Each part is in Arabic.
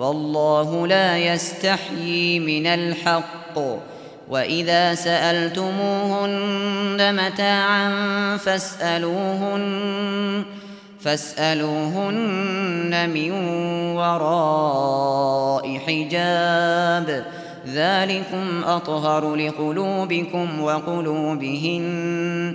والله لا يستحيي من الحق. وإذا سألتموهن متاعا فاسألوهن فاسألوهن من وراء حجاب. ذلكم أطهر لقلوبكم وقلوبهن.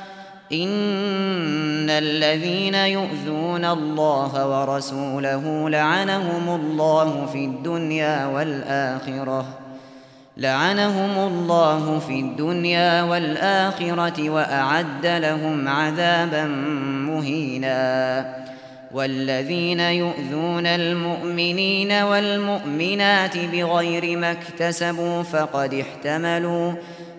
ان الذين يؤذون الله ورسوله لعنهم الله في الدنيا والاخره لعنهم الله في الدنيا والاخره واعد لهم عذابا مهينا والذين يؤذون المؤمنين والمؤمنات بغير ما اكتسبوا فقد احتملوا